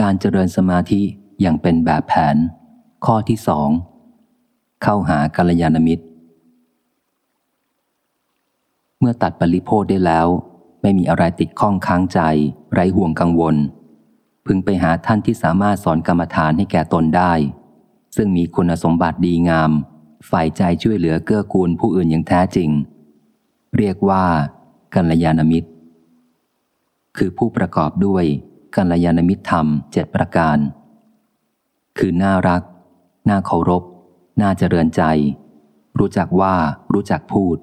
การเจริญสมาธิอย่างเป็นแบบแผน ข้อที่สองเข้าหากัลยาณมิตร เมื่อตัดปริโพธได้แล้ว ไม่มีอะไรติดข้องค้างใจ ไร้ห่วงกังวล พึงไปหาท่านที่สามารถสอนกรรมฐานให้แก่ตนได้ ซึ่งมีคุณสมบัติดีงาม ฝ่ายใจช่วยเหลือเกื้อกูลผู้อื่นอย่างแท้จริง เรียกว่ากัลยาณมิตร คือผู้ประกอบด้วย กัลยาณมิตรธรรมเจ็ดประการ คือน่ารัก น่าเคารพ น่าเจริญใจ รู้จักว่า รู้จักพูด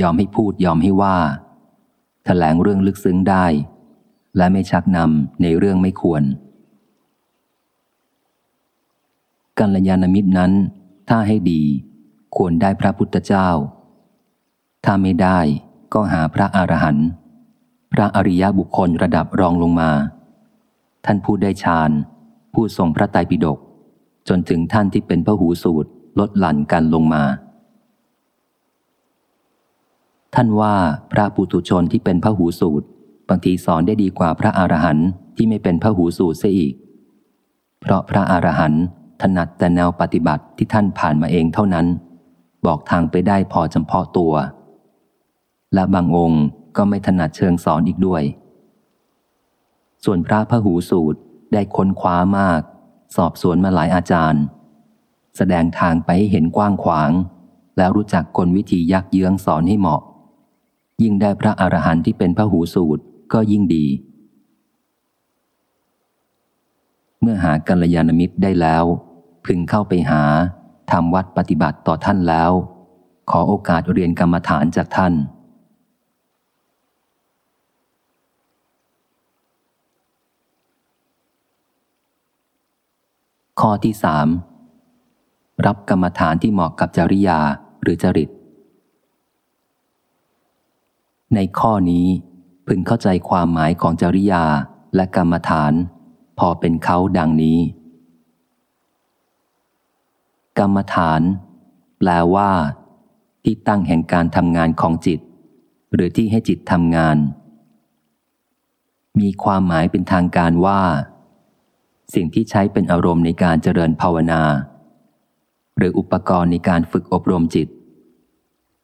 ยอมให้พูดยอมให้ว่าถแถลงเรื่องลึกซึ้งได้ และไม่ชักนำในเรื่องไม่ควร กัลยาณมิตรนั้น ถ้าให้ดี ควรได้พระพุทธเจ้า ถ้าไม่ได้ก็หาพระอรหันต์พระอริยบุคคลระดับรองลงมา ท่านผู้ได้ฌานผู้ทรงพระไตรปิฎกจนถึงท่านที่เป็นพระหูสูตรลดหลั่นกันลงมา ท่านว่าพระปุตุชนที่เป็นพระหูสูตรบางทีสอนได้ดีกว่าพระอรหันต์ที่ไม่เป็นพระหูสูตรเสียอีก เพราะพระอรหันต์ถนัดแต่แนวปฏิบัติที่ท่านผ่านมาเองเท่านั้น บอกทางไปได้พอจำเพาะตัว และบางองค์ก็ไม่ถนัดเชิงสอนอีกด้วย ส่วนพระพหูสูตรได้ค้นคว้ามาก สอบสวนมาหลายอาจารย์ แสดงทางไปให้เห็นกว้างขวาง แล้วรู้จักกลวิธียักเยื้องสอนให้เหมาะ ยิ่งได้พระอรหันต์ที่เป็นพระหูสูตรก็ยิ่งดี เมื่อหากัลยาณมิตรได้แล้ว พึงเข้าไปหาทำวัดปฏิบัติต่อท่านแล้ว ขอโอกาสเรียนกรรมฐานจากท่าน ข้อที่สามรับกรรมฐานที่เหมาะกับจริยาหรือจริต ในข้อนี้พึงเข้าใจความหมายของจริยาและกรรมฐาน พอเป็นเขาดังนี้ กรรมฐาน แปลว่า ที่ตั้งแห่งการทำงานของจิต หรือที่ให้จิตทำงาน มีความหมายเป็นทางการว่า สิ่งที่ใช้เป็นอารมณ์ในการเจริญภาวนา หรืออุปกรณ์ในการฝึกอบรมจิต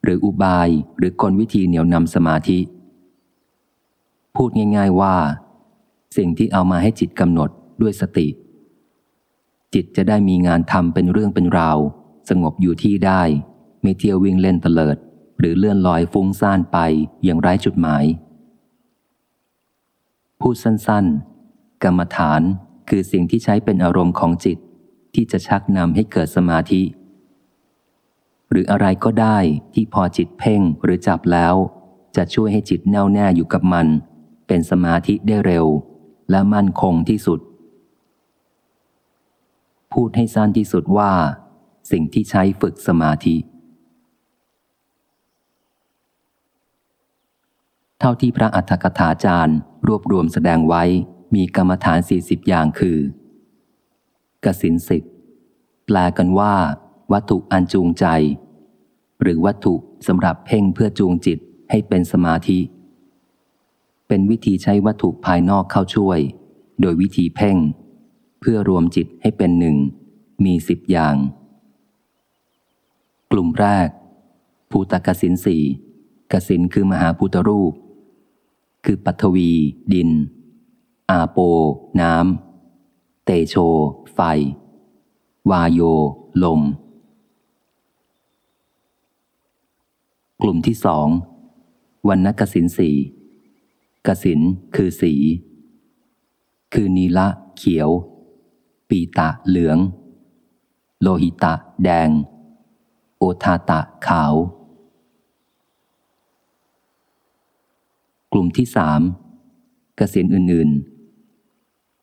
หรืออุบายหรือกลวิธีเหนี่ยวนำสมาธิ พูดง่ายๆว่า สิ่งที่เอามาให้จิตกำหนดด้วยสติ จิตจะได้มีงานทำเป็นเรื่องเป็นราว สงบอยู่ที่ได้ ไม่เที่ยววิ่งเล่นเตลิด หรือเลื่อนลอยฟุ้งซ่านไปอย่างไร้จุดหมาย พูดสั้นๆ กรรมฐาน คือสิ่งที่ใช้เป็นอารมณ์ของจิต ที่จะชักนำให้เกิดสมาธิ หรืออะไรก็ได้ที่พอจิตเพ่งหรือจับแล้ว จะช่วยให้จิตแน่วแน่อยู่กับมัน เป็นสมาธิได้เร็ว และมั่นคงที่สุด พูดให้สั้นที่สุดว่า สิ่งที่ใช้ฝึกสมาธิ เท่าที่พระอัฏฐกถาจารย์รวบรวมแสดงไว้ มีกรรมฐานสี่สิบอย่างคือกสินสิบแปลกันว่า วัตถุอันจูงใจ หรือวัตถุสำหรับเพ่งเพื่อจูงจิตให้เป็นสมาธิ เป็นวิธีใช้วัตถุภายนอกเข้าช่วย โดยวิธีเพ่ง เพื่อรวมจิตให้เป็นหนึ่ง มีสิบอย่าง กลุ่มแรก ภูตกสินสี่กสินคือมหาพุทธรูป คือปัทวี ดิน อาโป น้ำ เตโช ไฟ วาโย ลม กลุ่มที่สองวันนกสินสีกสินคือสี คือนีละ เขียว ปีตะเหลือง โลหิตะ แดง โอทาตะ ขาว กลุ่มที่สามกสินอื่น ๆ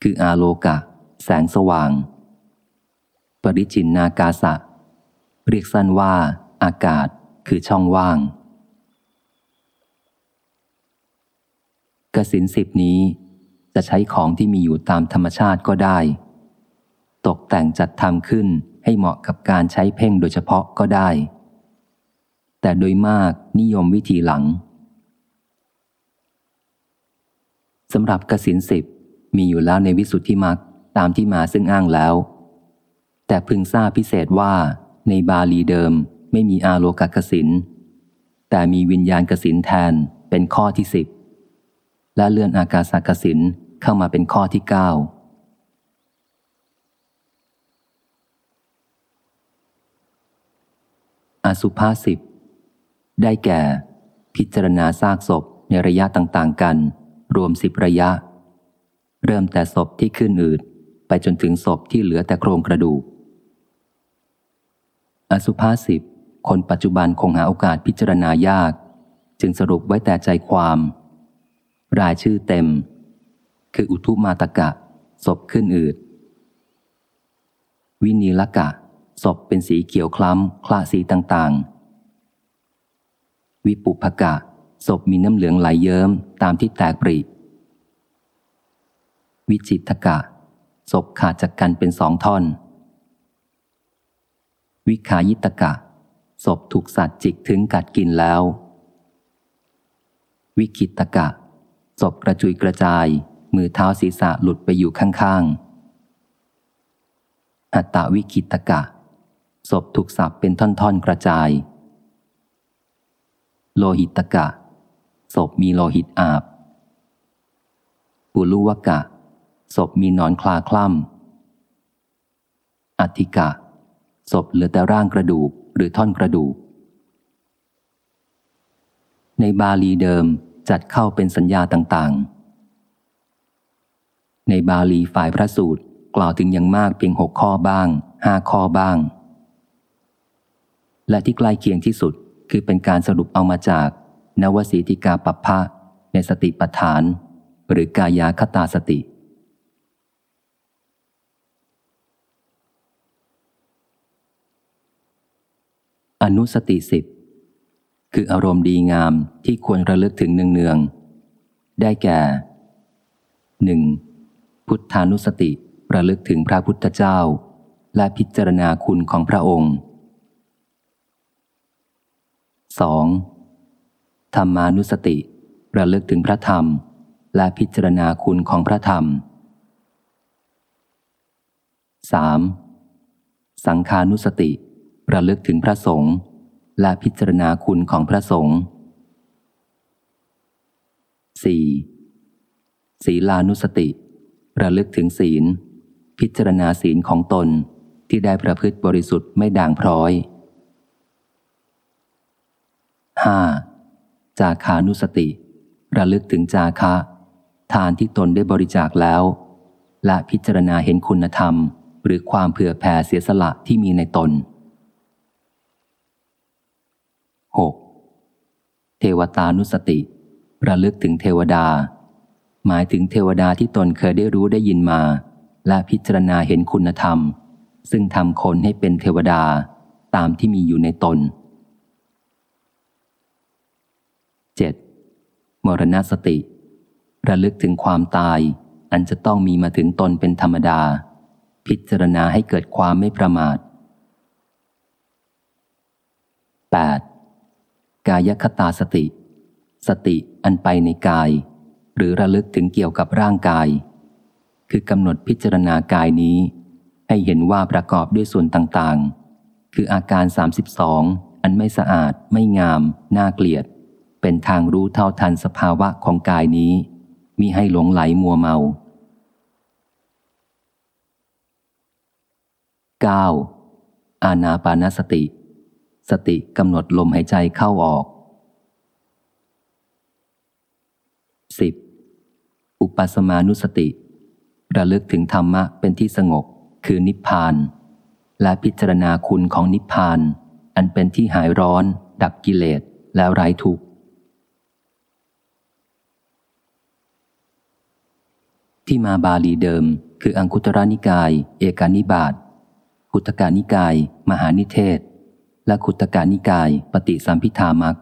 คืออาโลกะ แสงสว่าง ปริจินนากาสะ เรียกสั้นว่า อากาศคือช่องว่างกสินสิบนี้จะใช้ของที่มีอยู่ตามธรรมชาติก็ได้ ตกแต่งจัดทำขึ้นให้เหมาะกับการใช้เพ่งโดยเฉพาะก็ได้ แต่โดยมากนิยมวิธีหลังสำหรับกสินสิบ มีอยู่แล้วในวิสุทธิมรรคตามที่มาซึ่งอ้างแล้ว แต่พึงทราบพิเศษว่า ในบาลีเดิมไม่มีอาโลกกสินแต่มีวิญญาณกสินแทนเป็นข้อที่สิบและเลื่อนอากาศกสินเข้ามาเป็นข้อที่เก้าอสุภาสิบได้แก่ พิจารณาซากศพในระยะต่าง ๆ กัน รวมสิบระยะ เริ่มแต่ศพที่ขึ้นอืดไปจนถึงศพที่เหลือแต่โครงกระดูก อสุภาสิบคนปัจจุบันคงหาโอกาสพิจารณายาก จึงสรุปไว้แต่ใจความ รายชื่อเต็ม คืออุทุมาตกะ ศพขึ้นอืด วินีลกะ ศพเป็นสีเขียวคล้ำคลาสีต่างๆ วิปุภกะ ศพมีน้ำเหลืองไหลยเยิ้มตามที่แตกปริ วิจิตกะศพขาดจากกันเป็นสองท่อน วิขายิตกะศพถูกสัตว์จิกถึงกัดกินแล้ว วิคิตกะศพกระจุยกระจาย มือเท้าศีรษะหลุดไปอยู่ข้างๆ อัตตวิคิตกะศพถูกสับเป็นท่อนๆกระจาย โลหิตกะศพมีโลหิตอาบ ปุลุวกะ ศพมีนอนคลาคล่ำอัติกะ ศพเหลือแต่ร่างกระดูกหรือท่อนกระดูก ในบาลีเดิมจัดเข้าเป็นสัญญาต่างๆ ในบาลีฝ่ายพระสูตรกล่าวถึงอย่างมากเพียงหกข้อบ้างห้าข้อบ้าง และที่ใกล้เคียงที่สุดคือเป็นการสรุปเอามาจาก นวสีติกาปัปพะในสติปัฏฐาน หรือกายาคตาสติ อนุสติสิบคืออารมณ์ดีงามที่ควรระลึกถึงเนืองๆได้แก่หนึ่งพุทธานุสติระลึกถึงพระพุทธเจ้า และพิจารณาคุณของพระองค์ 2. ธรรมานุสติระลึกถึงพระธรรม และพิจารณาคุณของพระธรรม 3. สังขานุสติ ระลึกถึงพระสงฆ์และพิจารณาคุณของพระสงฆ์ 4. ศีลานุสติ ระลึกถึงศีล พิจารณาศีลของตนที่ได้ประพฤติบริสุทธิ์ไม่ด่างพร้อย 5. จาคานุสติ ระลึกถึงจาคะ ทานที่ตนได้บริจาคแล้ว และพิจารณาเห็นคุณธรรม หรือความเผื่อแผ่เสียสละที่มีในตน 6. เทวตานุสติ ระลึกถึงเทวดา หมายถึงเทวดาที่ตนเคยได้รู้ได้ยินมา และพิจารณาเห็นคุณธรรม ซึ่งทำคนให้เป็นเทวดาตามที่มีอยู่ในตน 7. มรณสติ ระลึกถึงความตาย อันจะต้องมีมาถึงตนเป็นธรรมดา พิจารณาให้เกิดความไม่ประมาท 8. กายคตาสติ สติอันไปในกาย หรือระลึกถึงเกี่ยวกับร่างกาย คือกำหนดพิจารณากายนี้ ให้เห็นว่าประกอบด้วยส่วนต่างๆ คืออาการ 32 อันไม่สะอาด ไม่งาม น่าเกลียด เป็นทางรู้เท่าทันสภาวะของกายนี้ มิให้หลงไหลมัวเมา 9. อาณาปานสติ สติกำหนดลมหายใจเข้าออก 10. อุปสมานุสติระลึกถึงธรรมะเป็นที่สงบ คือนิพพาน และพิจารณาคุณของนิพพาน อันเป็นที่หายร้อน ดับกิเลสแล้วไร้ทุกข์ที่มาบาลีเดิม คืออังคุตระนิกาย เอกานิบาตพุทธกานิกาย มหานิเทศ และขุตกานิกายปฏิสัมพิธามัก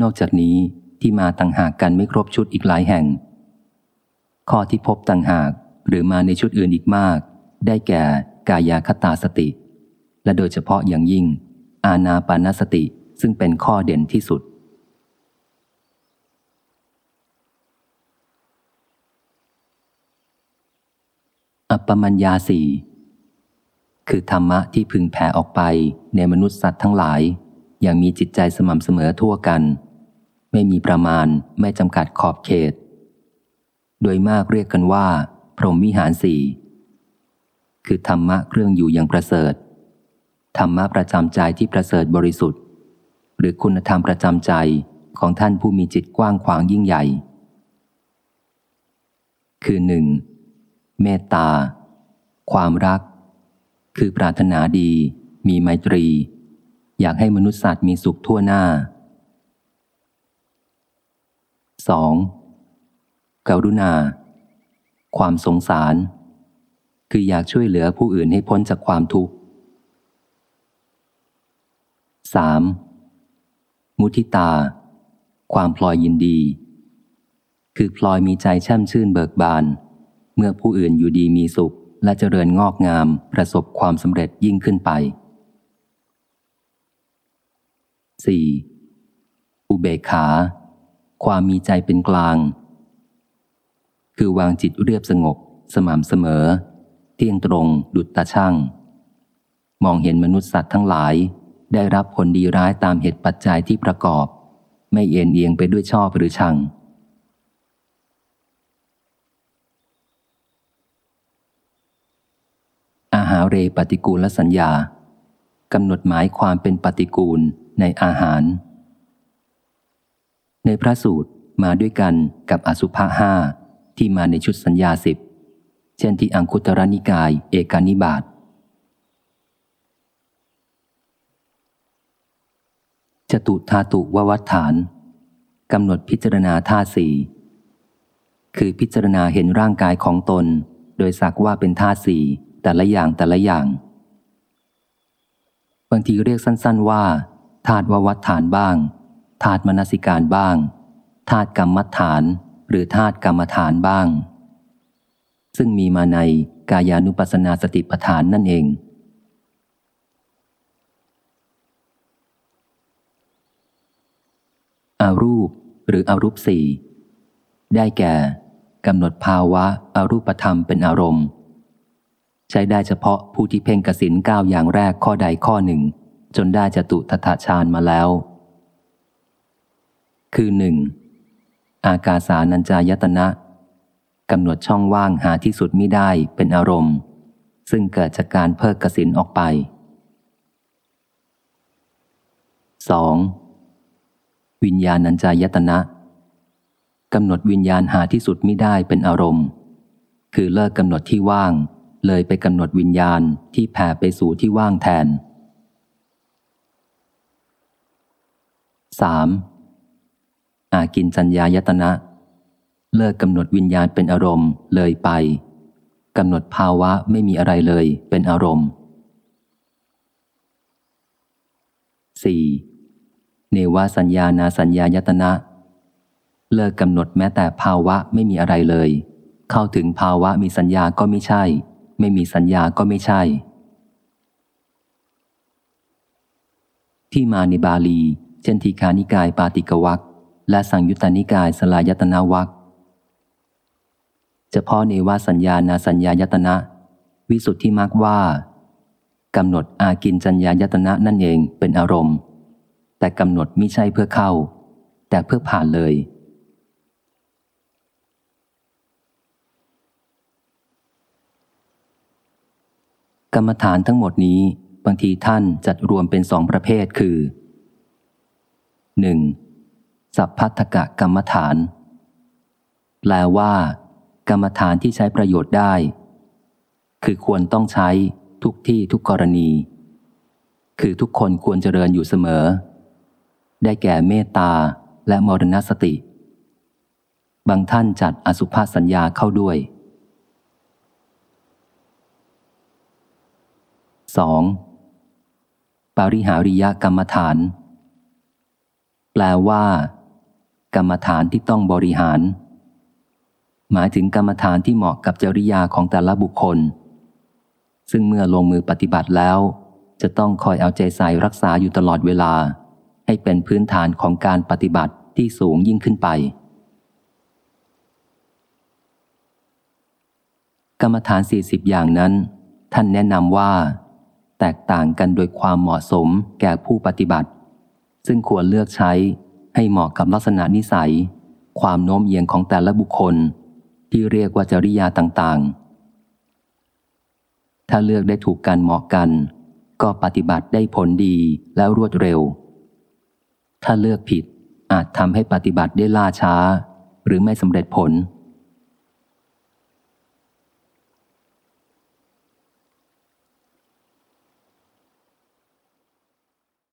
นอกจากนี้ที่มาต่างหากกันไม่ครบชุดอีกหลายแห่ง ข้อที่พบต่างหากหรือมาในชุดอื่นอีกมาก ได้แก่กายาคตาสติ และโดยเฉพาะอย่างยิ่ง อาณาปานสติซึ่งเป็นข้อเด่นที่สุดอปมัญญาสี่ คือธรรมะที่พึงแผ่ออกไปในมนุษย์สัตว์ทั้งหลาย อย่างมีจิตใจสม่ำเสมอทั่วกัน ไม่มีประมาณไม่จำกัดขอบเขต โดยมากเรียกกันว่า พรหมวิหารสี่คือธรรมะเครื่องอยู่อย่างประเสริฐธรรมะประจำใจที่ประเสริฐบริสุทธิ์ หรือคุณธรรมประจำใจของท่านผู้มีจิตกว้างขวางยิ่งใหญ่ คือหนึ่งเมตตา ความรัก คือปรารถนาดี มีไมตรี อยากให้มนุษย์สัตว์มีสุขทั่วหน้า 2. กรุณา ความสงสาร คืออยากช่วยเหลือผู้อื่นให้พ้นจากความทุกข์ 3. มุทิตา ความพลอยยินดี คือพลอยมีใจแช่มชื่นเบิกบาน เมื่อผู้อื่นอยู่ดีมีสุข และเจริญงอกงามประสบความสำเร็จยิ่งขึ้นไป 4. อุเบกขา ความมีใจเป็นกลาง คือวางจิตเรียบสงบ สม่ำเสมอ เที่ยงตรงดุจตาช่างมองเห็นมนุษย์สัตว์ทั้งหลาย ได้รับผลดีร้ายตามเหตุปัจจัยที่ประกอบ ไม่เอ็นเอียงไปด้วยชอบหรือชัง อา หาเรปฏิกูลสัญญากำหนดหมายความเป็นปฏิกูลในอาหาร ในพระสูตรมาด้วยกันกับอสุภะห้าที่มาในชุดสัญญาสิบเช่นที่อังคุตรนิกาย เอกานิบาตจตุธาตุววัฏฐานกำหนดพิจารณาธาตุสี่คือพิจารณาเห็นร่างกายของตน โดยสักว่าเป็นธาตุสี่ แต่ละอย่างแต่ละอย่าง บางทีเรียกสั้น ๆ ว่าธาตุววัฏฐานบ้างธาตุมนสิการบ้างธาตุกรรมฐาน หรือธาตุกรรมฐานบ้าง ซึ่งมีมาในกายานุปัสสนาสติปัฏฐานนั่นเอง อารูปหรืออารูปสี่ได้แก่กำหนดภาวะอารูปธรรมเป็นอารมณ์ ใช้ได้เฉพาะผู้ที่เพ่งกสินก้าวอย่างแรกข้อใดข้อหนึ่ง จนได้จตุทถาฌานมาแล้ว คือหนึ่งอากาสานัญจายตนะกำหนดช่องว่างหาที่สุดไม่ได้เป็นอารมณ์ ซึ่งเกิดจากการเพิกกสินออกไป 2. วิญญาณัญจายตนะกำหนดวิญญาณหาที่สุดไม่ได้เป็นอารมณ์ คือเลิกกำหนดที่ว่าง เลยไปกำหนดวิญญาณที่แผ่ไปสู่ที่ว่างแทน 3. อากินจัญญายตนะ เลิกกำหนดวิญญาณเป็นอารมณ์เลยไปกำหนดภาวะไม่มีอะไรเลยเป็นอารมณ์ 4. เนวสัญญานาสัญญายตนะ เลิกกำหนดแม้แต่ภาวะไม่มีอะไรเลย เข้าถึงภาวะมีสัญญาก็ไม่ใช่ ไม่มีสัญญาก็ไม่ใช่ ที่มาในบาลี เช่นทีคานิกายปาติกวักและสังยุตตานิกายสลายตนาวักเฉพาะในว่าสัญญานาสัญญายตนะ วิสุทธิมักว่ากำหนดอากินจัญญายตนะนั่นเองเป็นอารมณ์ แต่กำหนดไม่ใช่เพื่อเข้า แต่เพื่อผ่านเลย กรรมฐานทั้งหมดนี้บางทีท่านจัดรวมเป็นสองประเภทคือ 1. สัพพัทธกะกรรมฐาน แปลว่า กรรมฐานที่ใช้ประโยชน์ได้ คือควรต้องใช้ทุกที่ทุกกรณี คือทุกคนควรเจริญอยู่เสมอ ได้แก่เมตตาและมรณสติ บางท่านจัดอสุภาสัญญาเข้าด้วย 2. ปริหาริยกรรมฐาน แปลว่า กรรมฐานที่ต้องบริหาร หมายถึงกรรมฐานที่เหมาะกับจริยาของแต่ละบุคคล ซึ่งเมื่อลงมือปฏิบัติแล้ว จะต้องคอยเอาใจใส่รักษาอยู่ตลอดเวลา ให้เป็นพื้นฐานของการปฏิบัติที่สูงยิ่งขึ้นไป กรรมฐาน 40 อย่างนั้น ท่านแนะนำว่า แตกต่างกันโดยความเหมาะสมแก่ผู้ปฏิบัติ ซึ่งควรเลือกใช้ให้เหมาะกับลักษณะนิสัย ความโน้มเอียงของแต่ละบุคคล ที่เรียกว่าจริยาต่างๆ ถ้าเลือกได้ถูกกันเหมาะกัน ก็ปฏิบัติได้ผลดีแล้วรวดเร็ว ถ้าเลือกผิดอาจทำให้ปฏิบัติได้ล่าช้า หรือไม่สำเร็จผล